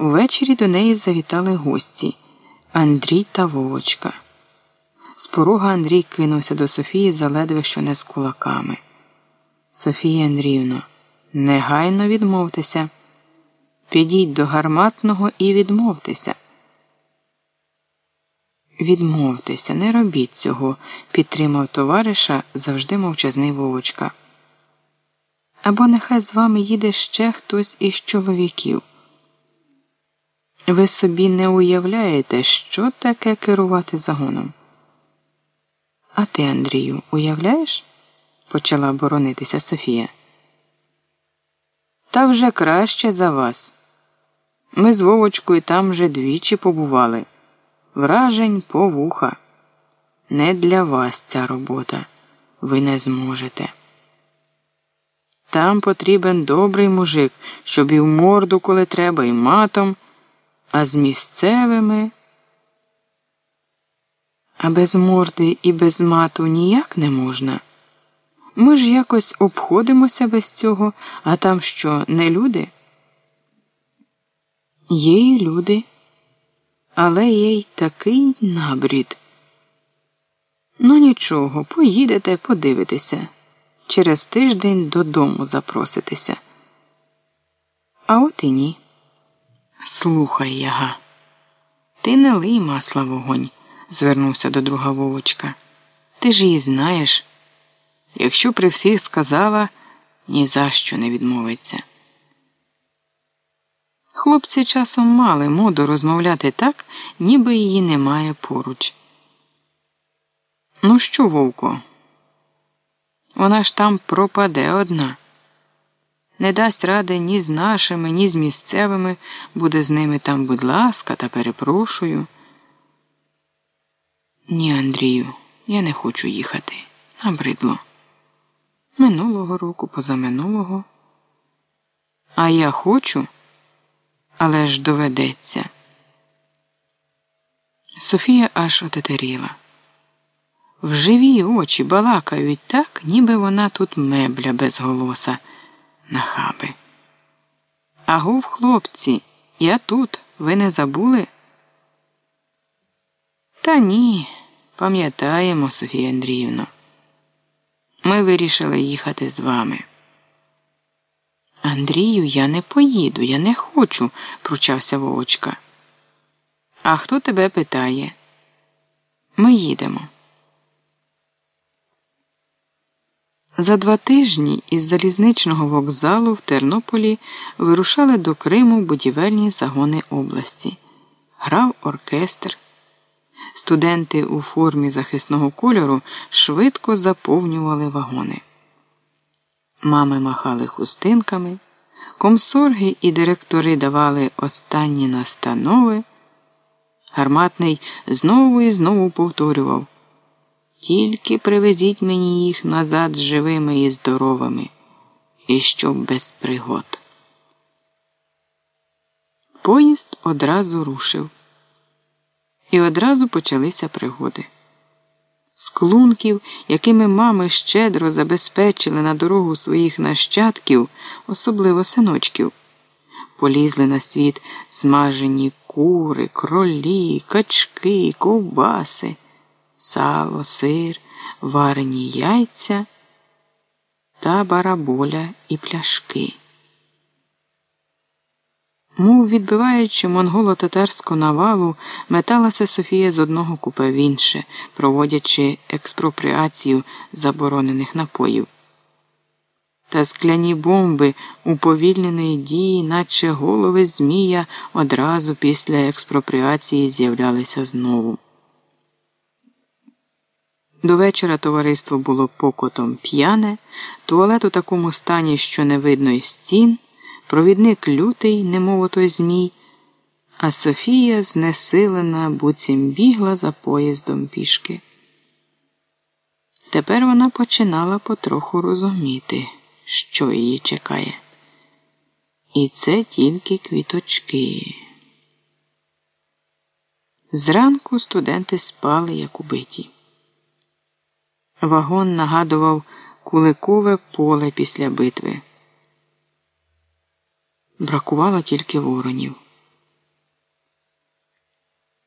Увечері до неї завітали гості Андрій та Вовочка. З порога Андрій кинувся до Софії заледве що не з кулаками. Софія Андріївна, негайно відмовтеся. Підіть до гарматного і відмовтеся. Відмовтеся, не робіть цього, підтримав товариша завжди мовчазний Вовочка. Або нехай з вами їде ще хтось із чоловіків. Ви собі не уявляєте, що таке керувати загоном. А ти, Андрію, уявляєш? почала боронитися Софія. Та вже краще за вас. Ми з Вовочкою там вже двічі побували. Вражень по вуха. Не для вас ця робота. Ви не зможете. Там потрібен добрий мужик, щоб і в морду, коли треба, і матом, а з місцевими. А без морди і без мату ніяк не можна. Ми ж якось обходимося без цього, а там що, не люди? Є й люди, але є й такий набрід. Ну нічого, поїдете, подивитеся. Через тиждень додому запроситеся. А от і ні. Слухай, яга, ти не лий масла вогонь, звернувся до друга Вовочка. Ти ж її знаєш. Якщо при всіх сказала, ні за що не відмовиться. Хлопці часом мали моду розмовляти так, ніби її немає поруч. Ну що, Вовко? Вона ж там пропаде одна. Не дасть ради ні з нашими, ні з місцевими, буде з ними там, будь ласка, та перепрошую. Ні, Андрію, я не хочу їхати. Набридло. Минулого року, позаминулого. А я хочу, але ж доведеться. Софія аж отетеріла. В живі очі балакають так, ніби вона тут мебля без голоса нахаби. Агов, хлопці, я тут, ви не забули? Та ні, пам'ятаємо, Софія Андріївна. Ми вирішили їхати з вами. Андрію, я не поїду, я не хочу, пручався Вовочка. А хто тебе питає? Ми їдемо. За два тижні із залізничного вокзалу в Тернополі вирушали до Криму будівельні загони області. Грав оркестр. Студенти у формі захисного кольору швидко заповнювали вагони. Мами махали хустинками, комсорги і директори давали останні настанови. Гарматний знову і знову повторював. Тільки привезіть мені їх назад живими і здоровими, і щоб без пригод. Поїзд одразу рушив, і одразу почалися пригоди. З клунків, якими мами щедро забезпечили на дорогу своїх нащадків, особливо синочків, полізли на світ смажені кури, кролі, качки, ковбаси сало, сир, варені яйця та бараболя і пляшки. Мов відбиваючи монголо-татарську навалу, металася Софія з одного купе в інше, проводячи експропріацію заборонених напоїв. Та скляні бомби уповільненої дії, наче голови Змія, одразу після експропріації з'являлися знову. До вечора товариство було покотом п'яне, туалет у такому стані, що не видно й стін, провідник лютий, немов отой змій, а Софія знесилена, буцім бігла за поїздом пішки. Тепер вона починала потроху розуміти, що її чекає. І це тільки квіточки. Зранку студенти спали, як убиті. Вагон нагадував куликове поле після битви. Бракувало тільки воронів.